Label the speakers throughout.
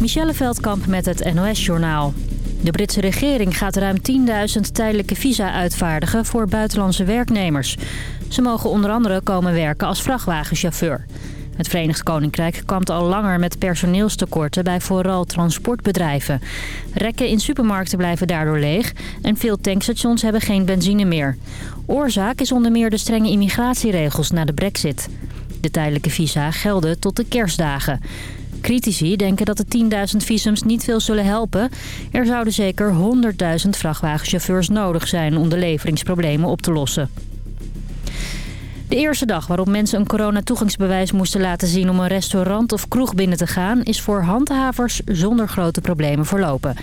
Speaker 1: Michelle Veldkamp met het NOS-journaal. De Britse regering gaat ruim 10.000 tijdelijke visa uitvaardigen voor buitenlandse werknemers. Ze mogen onder andere komen werken als vrachtwagenchauffeur. Het Verenigd Koninkrijk kampt al langer met personeelstekorten bij vooral transportbedrijven. Rekken in supermarkten blijven daardoor leeg en veel tankstations hebben geen benzine meer. Oorzaak is onder meer de strenge immigratieregels na de brexit. De tijdelijke visa gelden tot de kerstdagen. Critici denken dat de 10.000 visums niet veel zullen helpen. Er zouden zeker 100.000 vrachtwagenchauffeurs nodig zijn om de leveringsproblemen op te lossen. De eerste dag waarop mensen een coronatoegangsbewijs moesten laten zien om een restaurant of kroeg binnen te gaan... is voor handhavers zonder grote problemen verlopen.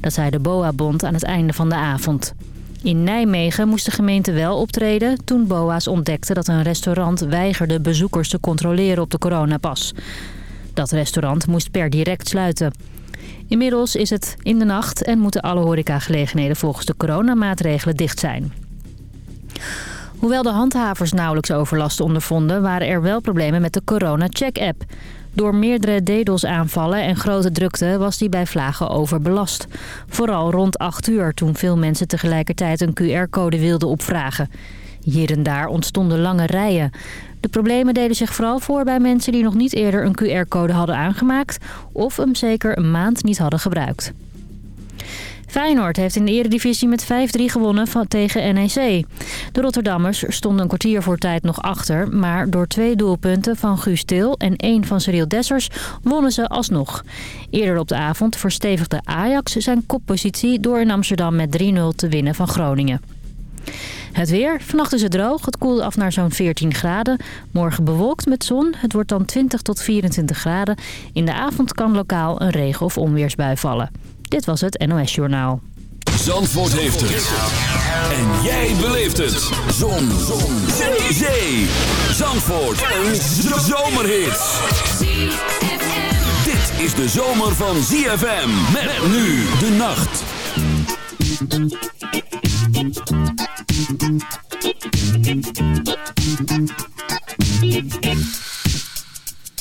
Speaker 1: Dat zei de BOA-bond aan het einde van de avond. In Nijmegen moest de gemeente wel optreden toen BOA's ontdekten dat een restaurant weigerde bezoekers te controleren op de coronapas. Dat restaurant moest per direct sluiten. Inmiddels is het in de nacht en moeten alle horecagelegenheden volgens de coronamaatregelen dicht zijn. Hoewel de handhavers nauwelijks overlast ondervonden... waren er wel problemen met de corona-check-app. Door meerdere DDoS-aanvallen en grote drukte was die bij vlagen overbelast. Vooral rond 8 uur toen veel mensen tegelijkertijd een QR-code wilden opvragen. Hier en daar ontstonden lange rijen. De problemen deden zich vooral voor bij mensen die nog niet eerder een QR-code hadden aangemaakt... of hem zeker een maand niet hadden gebruikt. Feyenoord heeft in de eredivisie met 5-3 gewonnen van, tegen NEC. De Rotterdammers stonden een kwartier voor tijd nog achter... maar door twee doelpunten van Guus Til en één van Cyril Dessers wonnen ze alsnog. Eerder op de avond verstevigde Ajax zijn koppositie... door in Amsterdam met 3-0 te winnen van Groningen. Het weer. Vannacht is het droog. Het koelt af naar zo'n 14 graden. Morgen bewolkt met zon. Het wordt dan 20 tot 24 graden. In de avond kan lokaal een regen- of onweersbui vallen. Dit was het NOS Journaal.
Speaker 2: Zandvoort heeft het. En jij beleeft het. Zon. zon. Zee. Zee. Zandvoort. Een zomerhit. Dit is de zomer van ZFM. Met nu de nacht. Thank you.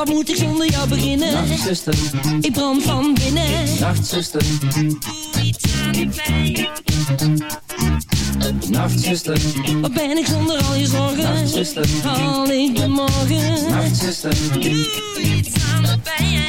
Speaker 3: Wat moet ik zonder jou beginnen?
Speaker 4: nachtzuster,
Speaker 3: Ik brand van binnen.
Speaker 4: nachtzuster,
Speaker 3: Doe iets aan de pijn.
Speaker 4: nachtzuster,
Speaker 3: Wat ben ik zonder al je zorgen?
Speaker 4: nachtzuster,
Speaker 3: Haal ik de morgen?
Speaker 4: nachtzuster,
Speaker 3: Doe iets aan de pijn.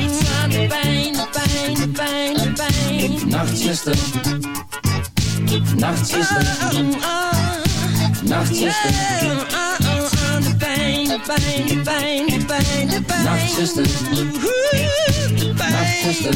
Speaker 5: de pijn, de pijn, de pijn, de pijn.
Speaker 6: nachtzuster, nachtzuster,
Speaker 5: Oh, oh,
Speaker 6: nachtzuster,
Speaker 5: oh, oh, oh, de pijn, de pijn, de pijn, de pijn, de pijn.
Speaker 6: nachtzuster,
Speaker 5: Oeh, de pijn.
Speaker 6: nachtzuster,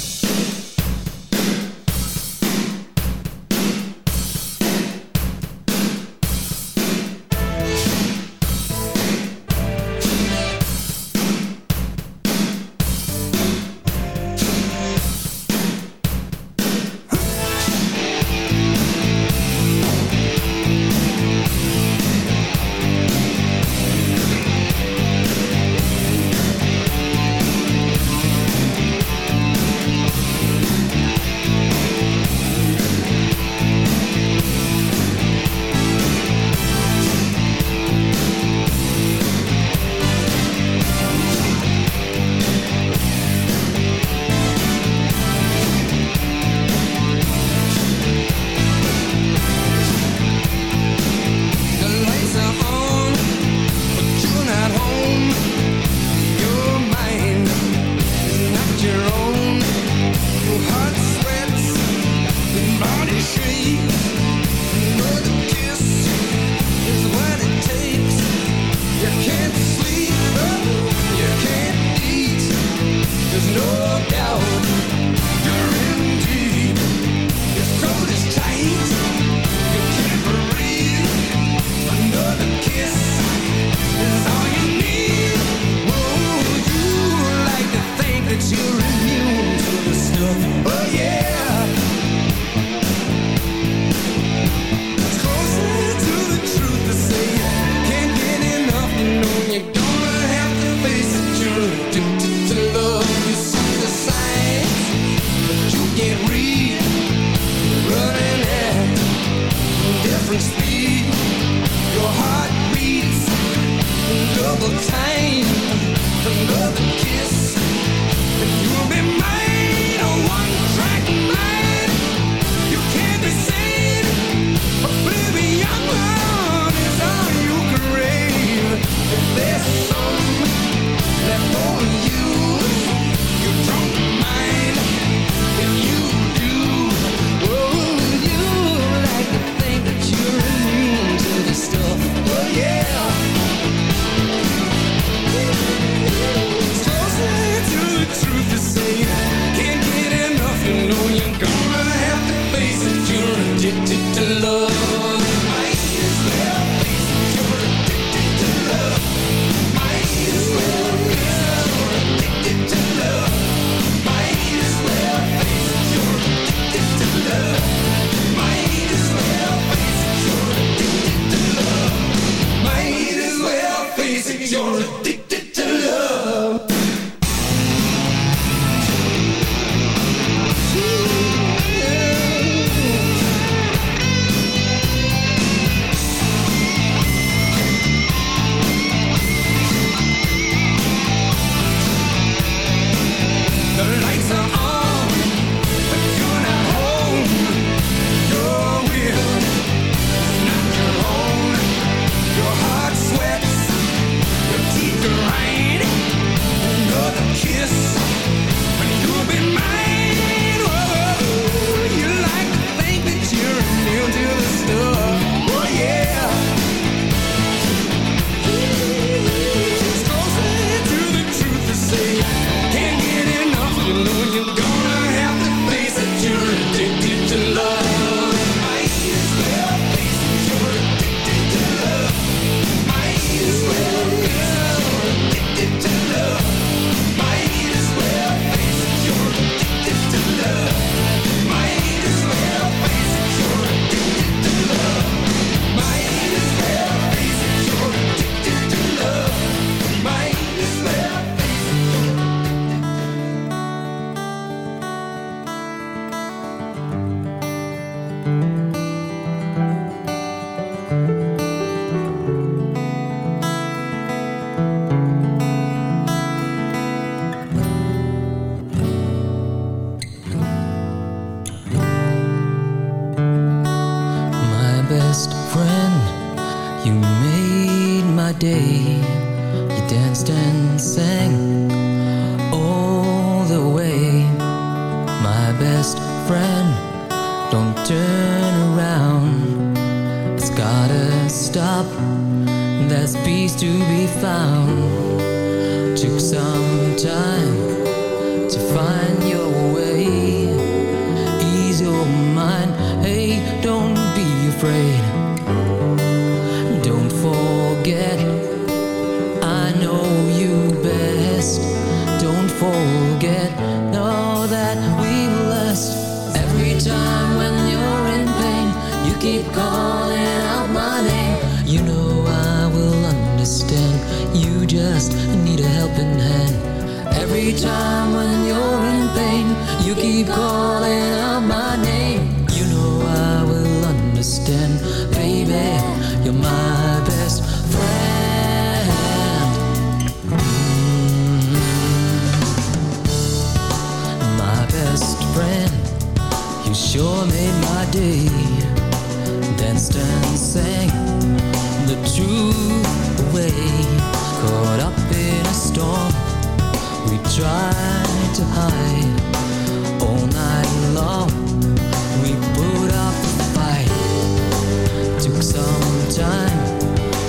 Speaker 3: some time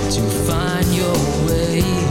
Speaker 3: to find your way.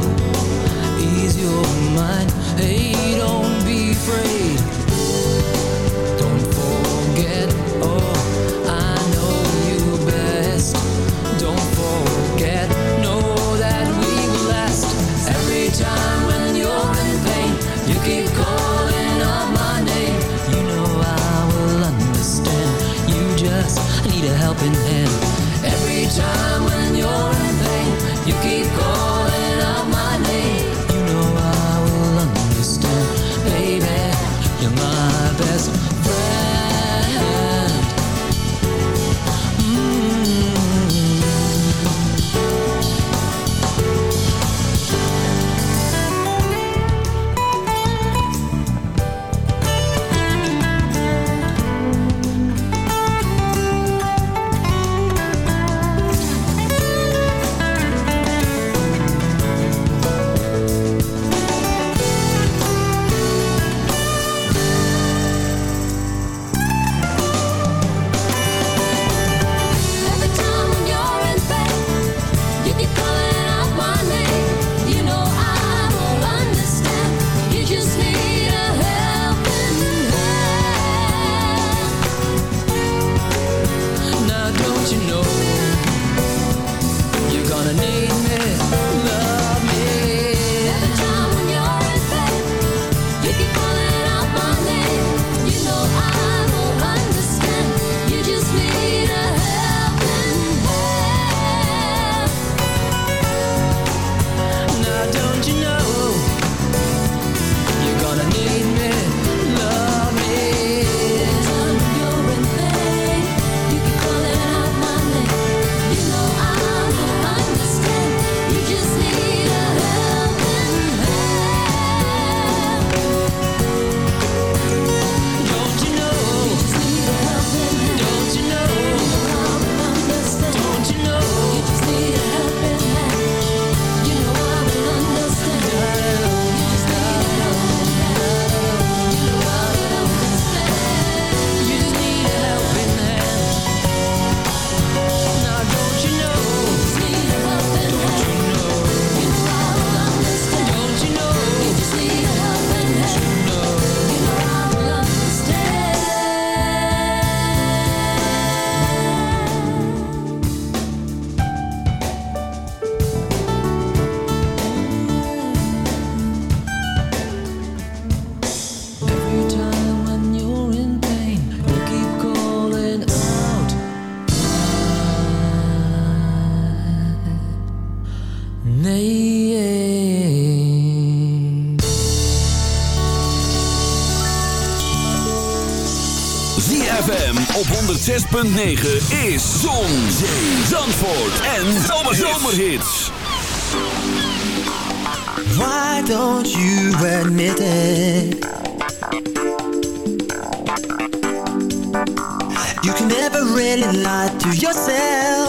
Speaker 7: 106.9 is Zon, Zee, Zandvoort en Zomerhits.
Speaker 8: Why don't you admit it? You can never really lie to yourself.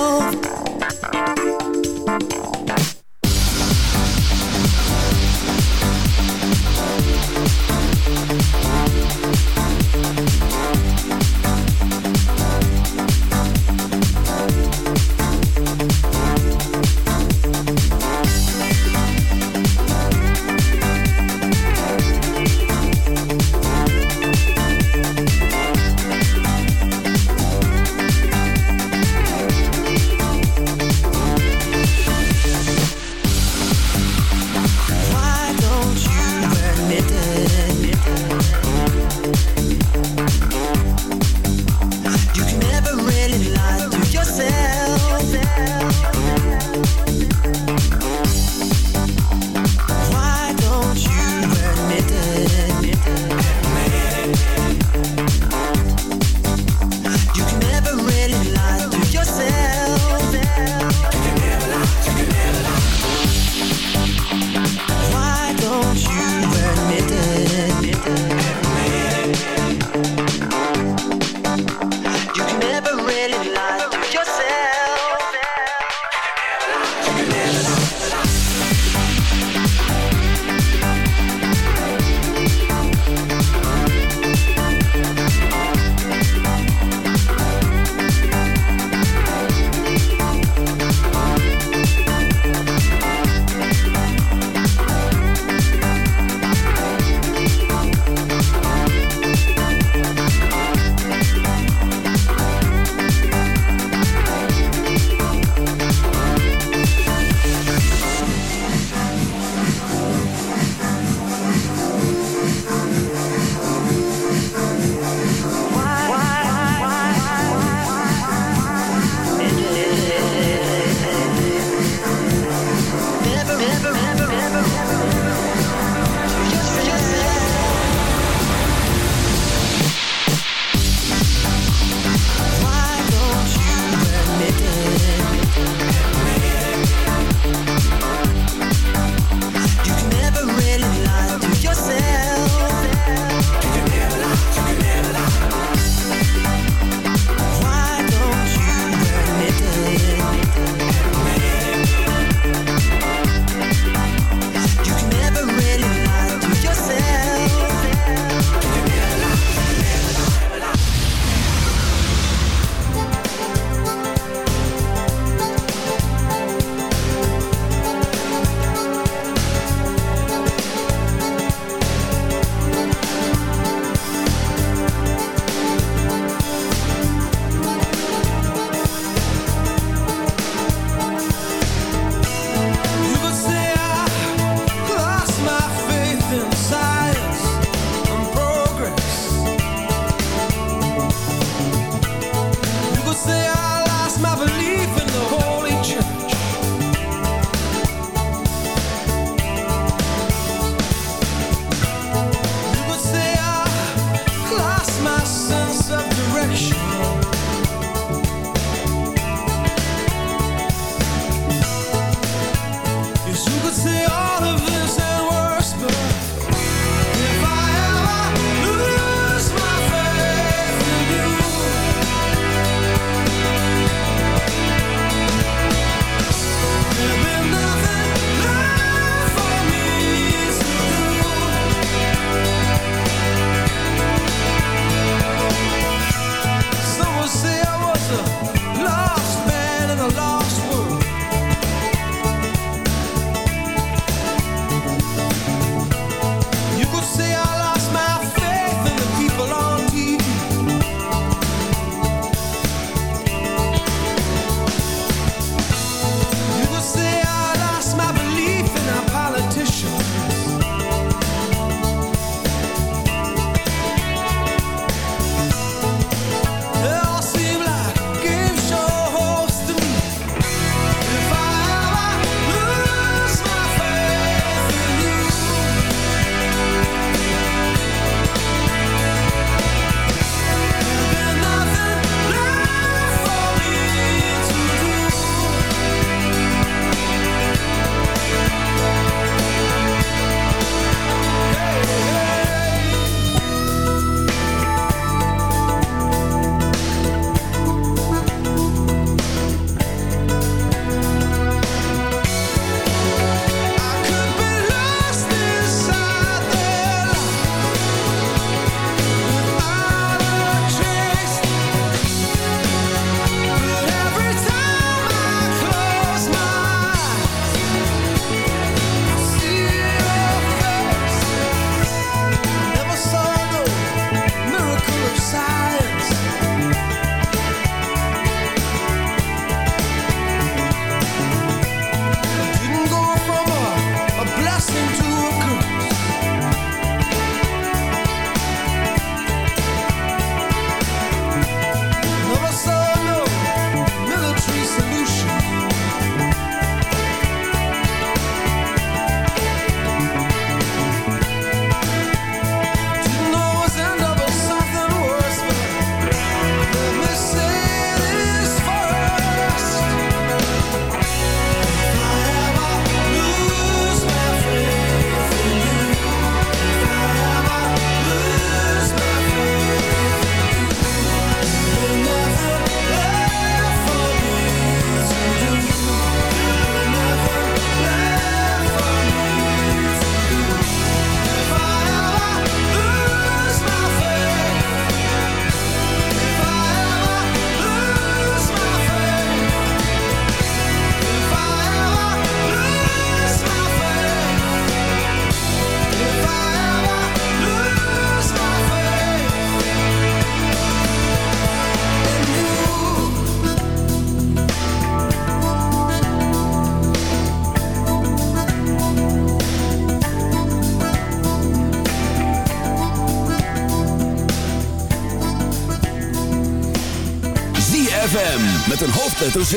Speaker 7: hoofdletter Z.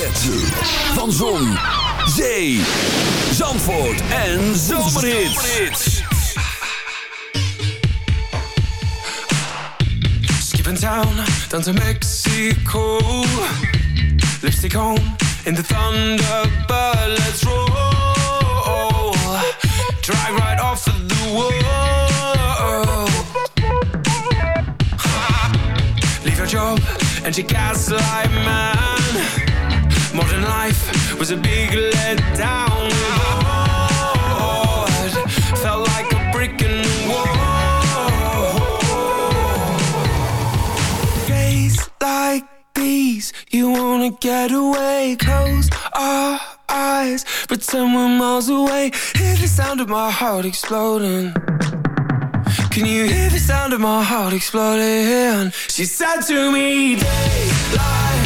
Speaker 7: Van Zon, Zee, Zandvoort en Zomerhits.
Speaker 9: Skipping town, down to Mexico. Lipstick home, in the thunderbird, let's roll. Drive right off the wall. Leave your job and your gaslight man. Modern life was a big letdown. Felt like a brick in the wall. Days like these, you wanna get away. Close our eyes, pretend we're miles away. Hear the sound of my heart exploding. Can you hear the sound of my heart exploding? She said to me, Daylight.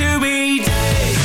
Speaker 9: to me, days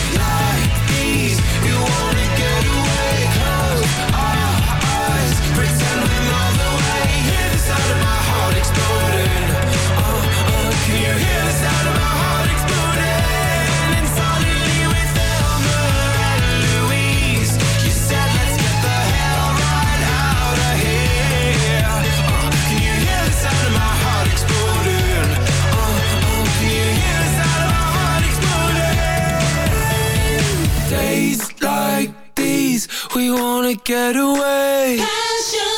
Speaker 9: we wanna get away.
Speaker 5: Passion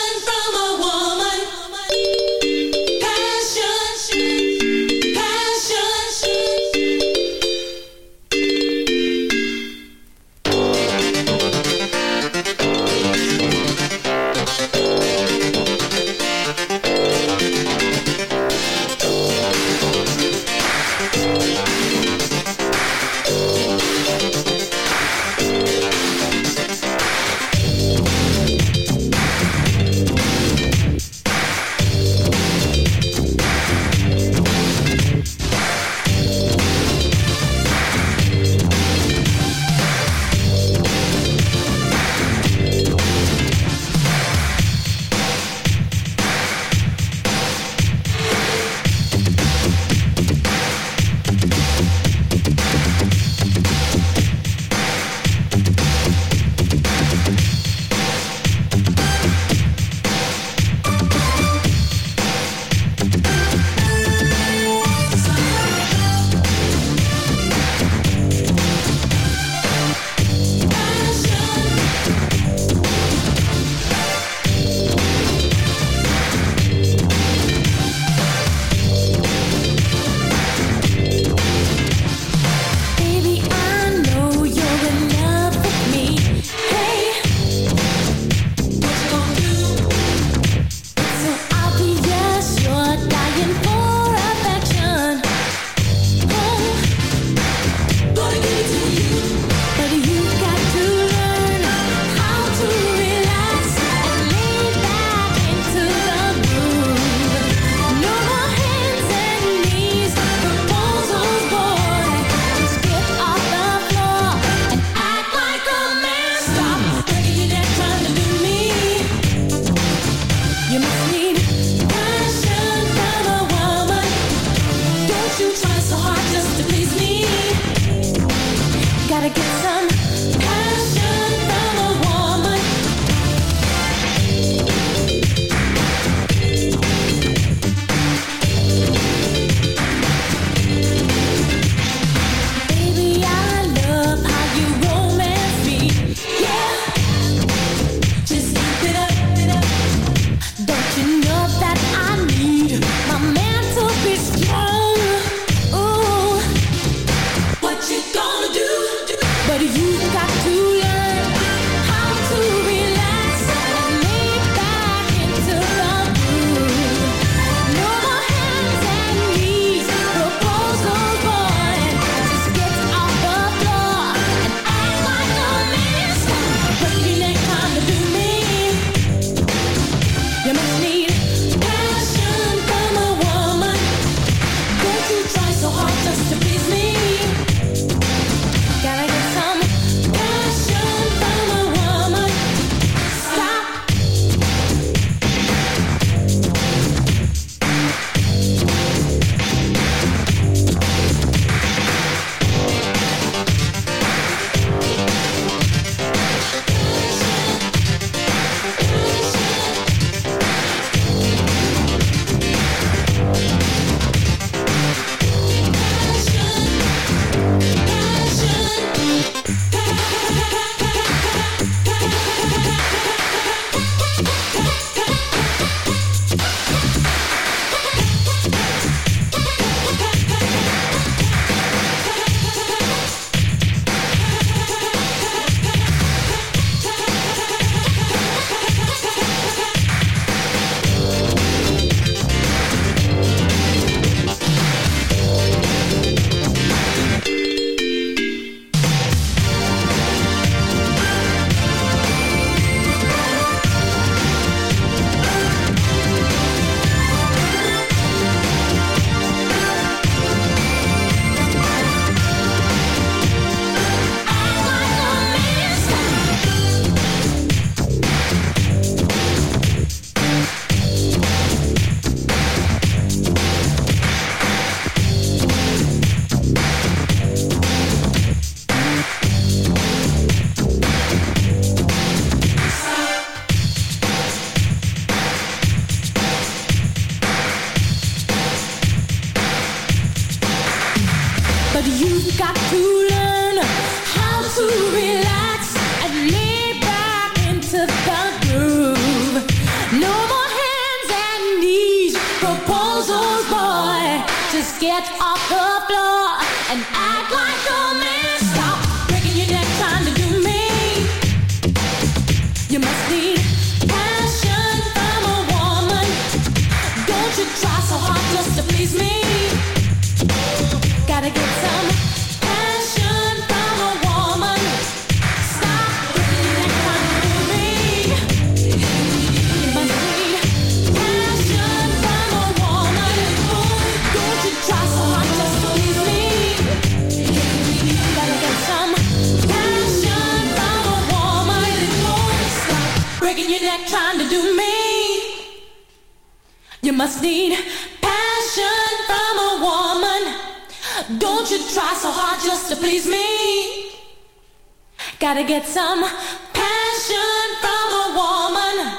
Speaker 10: some passion from a woman.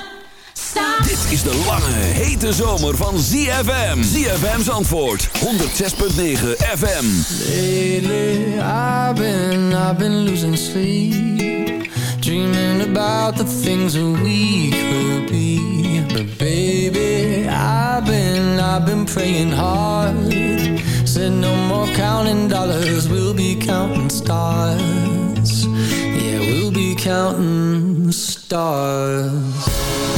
Speaker 10: Stop.
Speaker 7: Dit is de lange, hete zomer van ZFM. ZFM's antwoord, 106.9 FM.
Speaker 3: Lately, I've been, I've been losing sleep. Dreaming about the things we could be. But baby, I've been, I've been praying hard. Said no more counting dollars, we'll be counting stars. counting stars.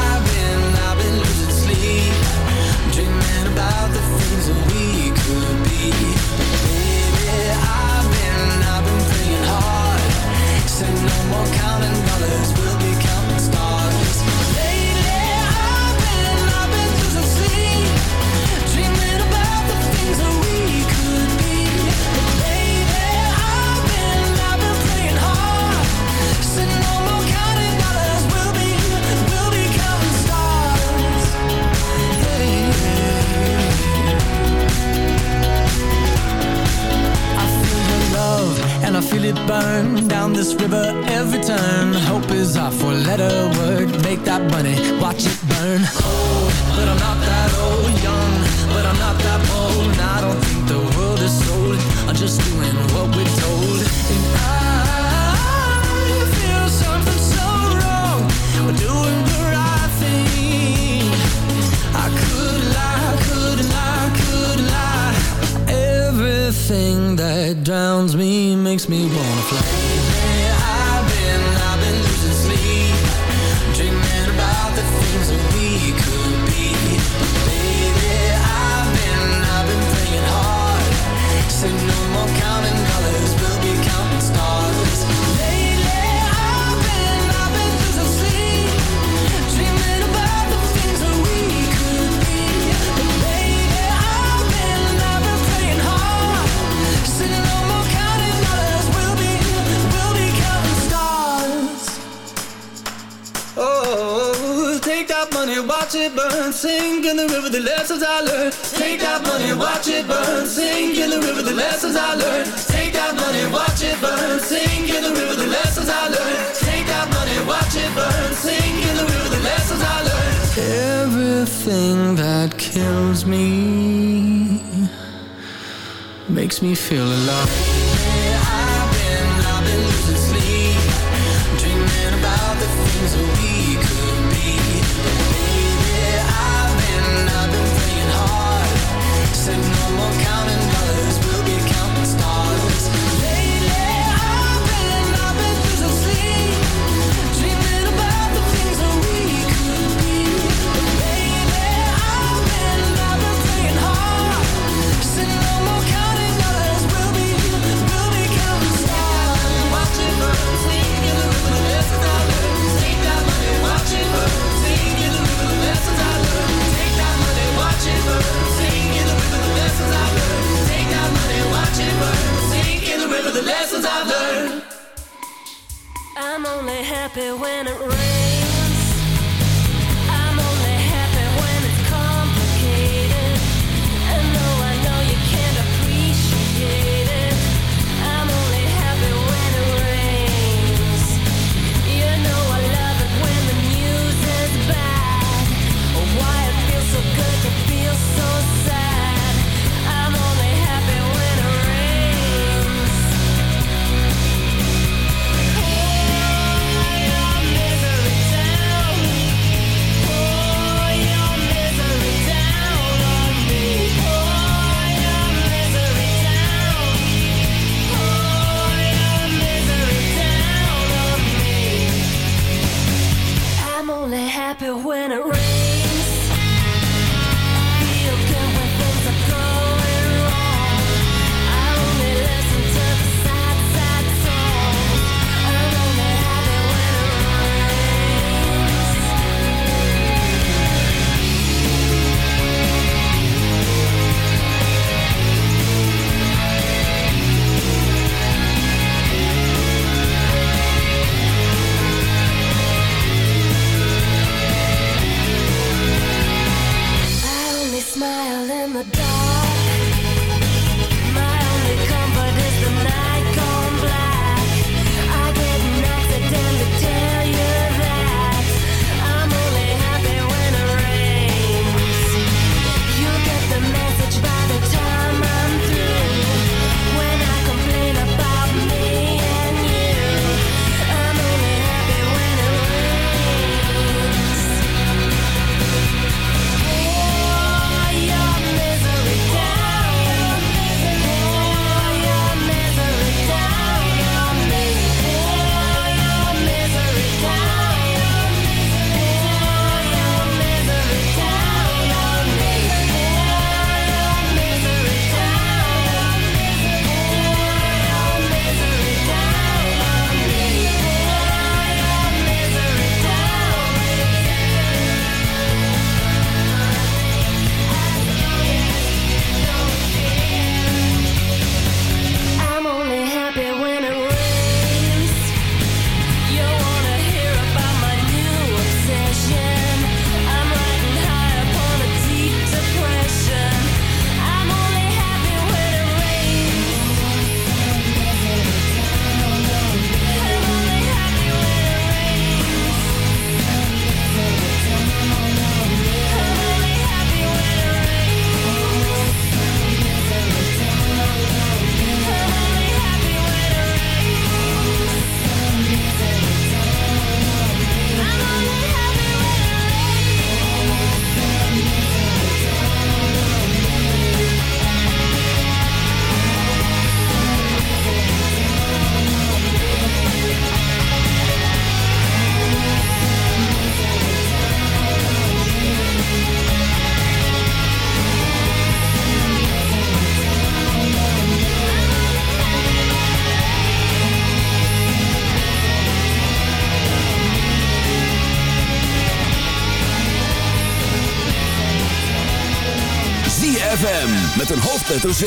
Speaker 2: hoofdletter Z.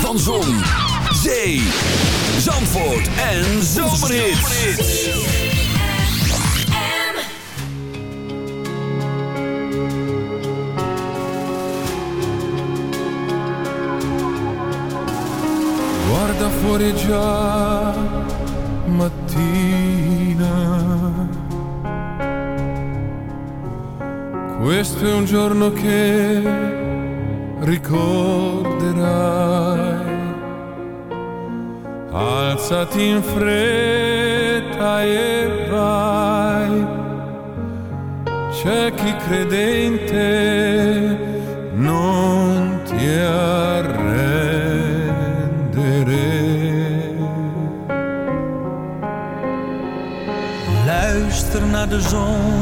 Speaker 2: Van Zon, Zee, Zandvoort en Zomerhits.
Speaker 8: Guarda fuori già mattina. Questo è un giorno che ricordo. vedrai. Alzati in fretta e vai, c'è chi credente non ti arrendere.
Speaker 11: Luister naar de zon.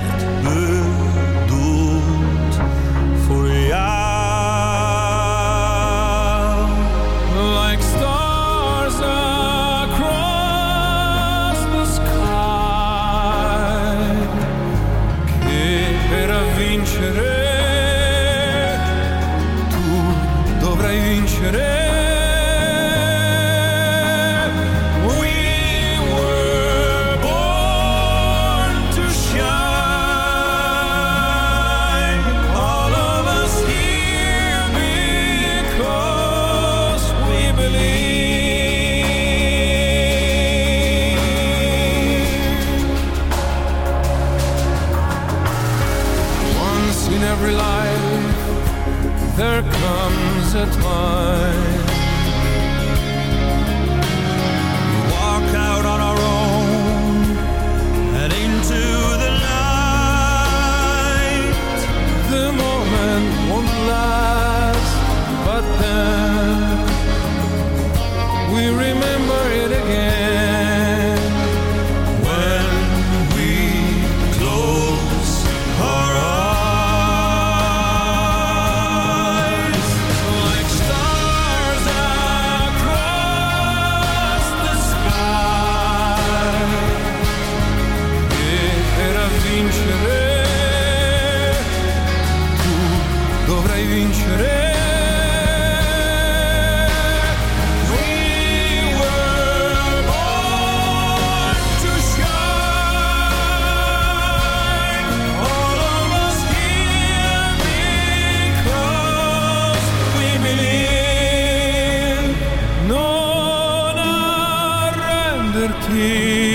Speaker 8: here.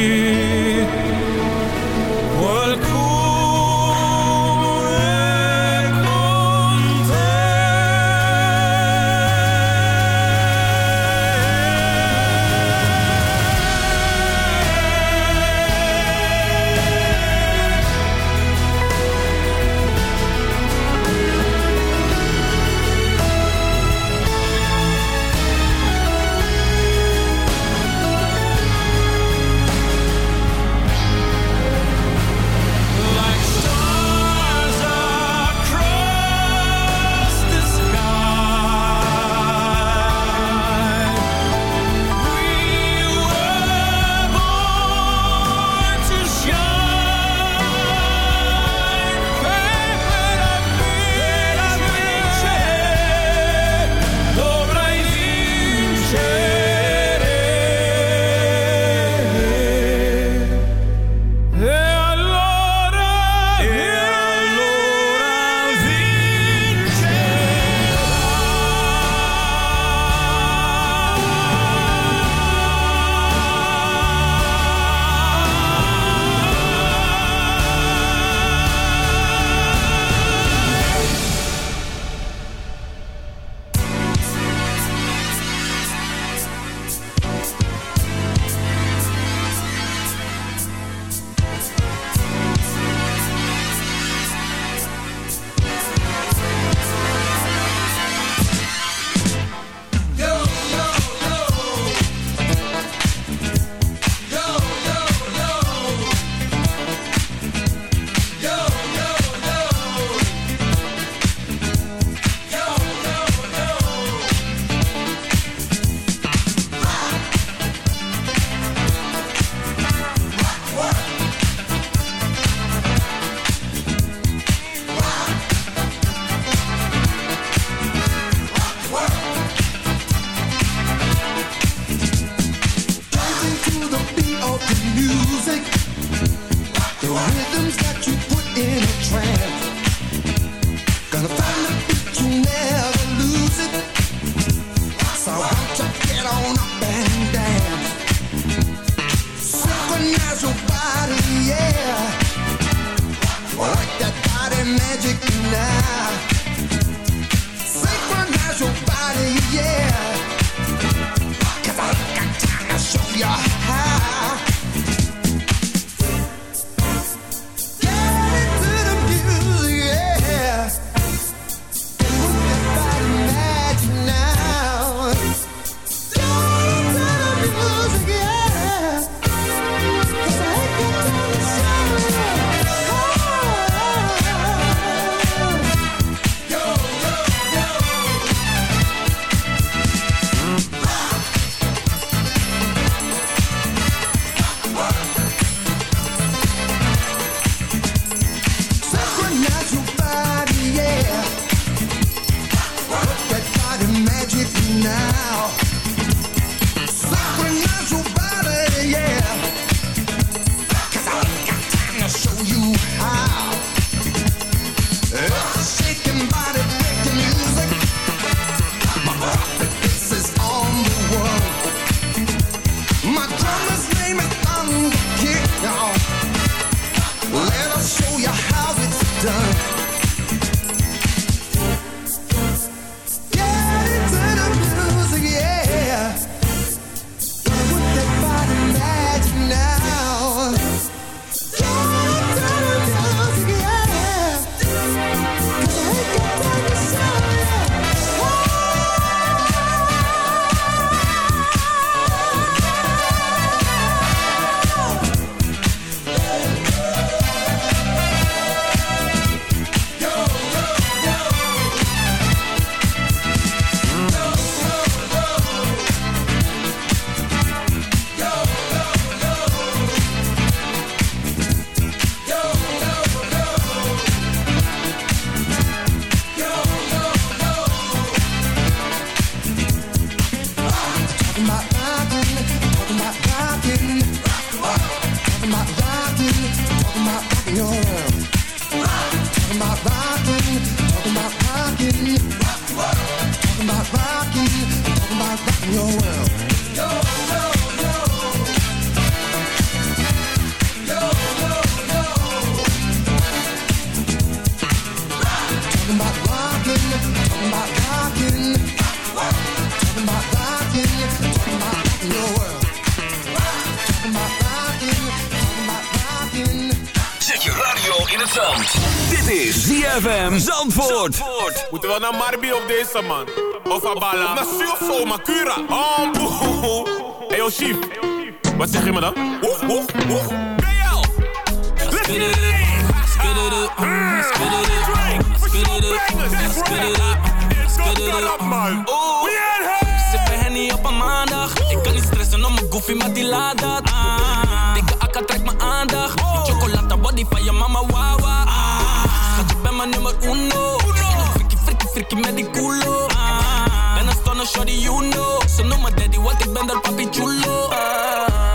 Speaker 12: Man? Of Abala? Maar zo, Makura. Oh, boe. Hey, yo, chief. Wat zeg je me dan? Oef, oef, oef. BL. Let's get it.
Speaker 13: Spit it up, mm, spit it up, mm, spit it up, mm, spit it up, mm, spit it up, mm. Oeh, sippen Henny op een maandag. Ik kan niet stressen om mijn goofy, maar die laat dat. Ah, dikke akka trekt mijn aandacht. Chocolata body van je mama, wawa. Ah, schat, je bent mijn nummer uno. Frikkie met die culo. Ah, ben een stunner, shorty, you know. Ze noemen daddy, want ik ben daar papi chulo. Ah,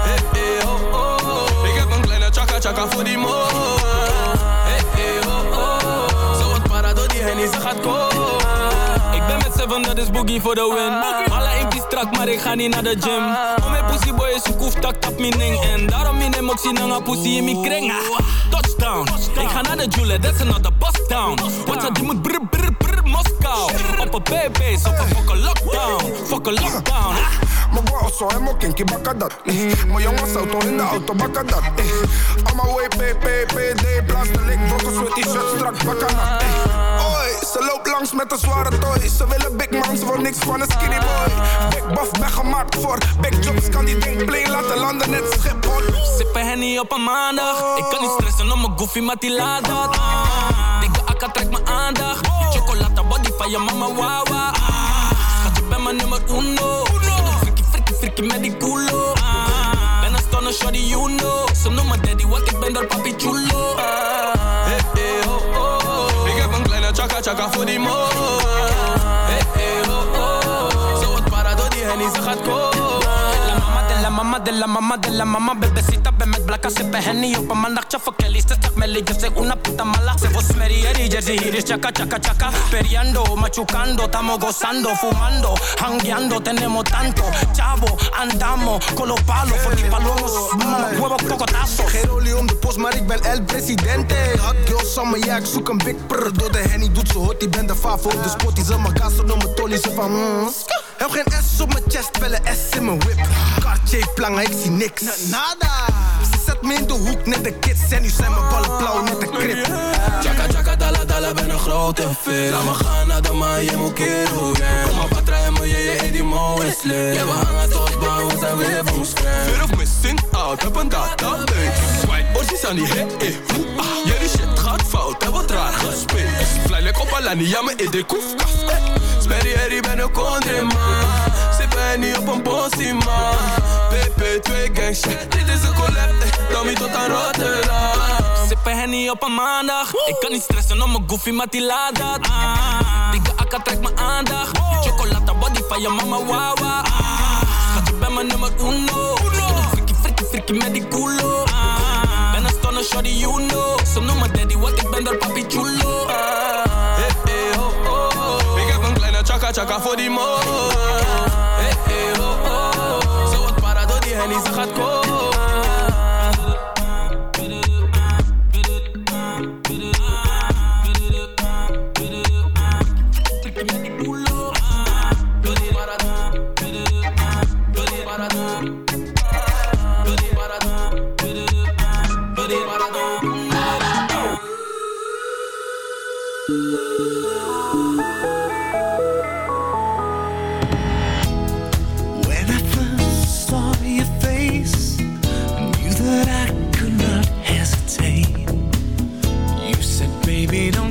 Speaker 13: hey, hey, oh, oh. Ik heb een kleine chaka chaka voor die mo. Hey, hey, oh, oh. Zo wat para door die hennie, ze gaat komen. Ik ben met seven, dat is boogie voor de win. Alle impi strak, maar ik ga niet naar de gym. Om mijn pussy boy is koef, tak tap mijn ding. En daarom in hem ook zien hangen pussy in mijn kring. Ah, Touchdown, ik ga naar de Jule, that's another bust down. Wat dat die moet brr brr Moskou. Op een BB's, op een fucking lockdown. Fucking lockdown. ah.
Speaker 14: Mijn bro zo helemaal kinky bakken dat. Eh. Mijn jongens auto in de auto bakken dat. Eh. Allemaal way PPPD, blaster lik, brokken, sweat t-shirt, strak bakken dat. Eh. Oi, ze loopt langs met een zware toy. Ze willen big man, ze wil niks van een skinny boy. Big buff, ben gemaakt voor big jobs, kan die ding play laten landen net Schiphol.
Speaker 13: Sippen Henny op een maandag. Ik kan niet stressen om mijn goofy, maar die laat dat. Ah, dikke akka trekt mijn aandacht. Body van je mama, wawa. Ah, schat, je bent mijn nummer uno. Frikkie, frikkie, frikkie met die culo. Ah, ben een stunner, shorty, you know. Ze noemen daddy, want ik ben daar papi chulo. Ah, hey, hey, oh, oh. Ik heb een kleine chaka chaka voor die mo. Hey, hey, oh, oh. Zo wat para door die hennie, ze gaat komen. De la mama de la mama Bebecita ben met blakka sippen henny op een maandagje Voor Kelly ze zegt Melly, yo una puta mala Se vos merieri, jersey hier is chaka chaka chaka Periando, machucando, estamos gozando Fumando, hangueando, tenemos tanto Chavo, andamos con los palos Voor die palomos, huevos cocotazos
Speaker 14: Geen olie om de post, maar ik ben el presidente. Hot girl summer, ja, ik zoek een big prr. Door de henny doet ze hot, die ben de favo op de spot. Die ze mijn gas door mijn tolly, ze van mm. Heb geen S op mijn chest, wel een S in mijn whip. Cartier plangen, ik zie niks. Nada. Ze zet me in de hoek, net de kids. En nu zijn mijn ballen blauw, net de krip.
Speaker 13: Chaka chaka dala dala ben een grote vis Laat me gaan naar de maan, je moet kero yeah. Kom maar patra en moet je je in die lit Ja we hangen tot bang, we zijn weer van scherm
Speaker 12: Fear of missing out, heb een database. Swipe orsies aan die hit, eh, hoe, ah. Jullie shit gaat fout, heb wat raar gespeeld. Fly like op Alani, ja me in de koefkast, eh. Per ieri ben ook onder man Ze ben niet op een bossie man PP twee gang dit is een collab eh, Tommy tot aan Rotterdam.
Speaker 13: Sippen Henny op een maandag. Ik kan niet stressen om mijn goofy, maar die laat dat. Ah. Dikke akka trekt mijn aandacht. Chocolata body van je mama wawa. Ah. Schat, je bent mijn nummer uno. Frikkie, frikkie, frikkie met die culo. Ah. Ben een stunner, shawty, you know. Ze noemen daddy, wat ik ben der papi chulo. Ah chaka voor die mo. Hey, hey, oh, oh. Zo het para die hennie, komen.
Speaker 9: baby, don't